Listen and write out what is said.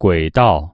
轨道。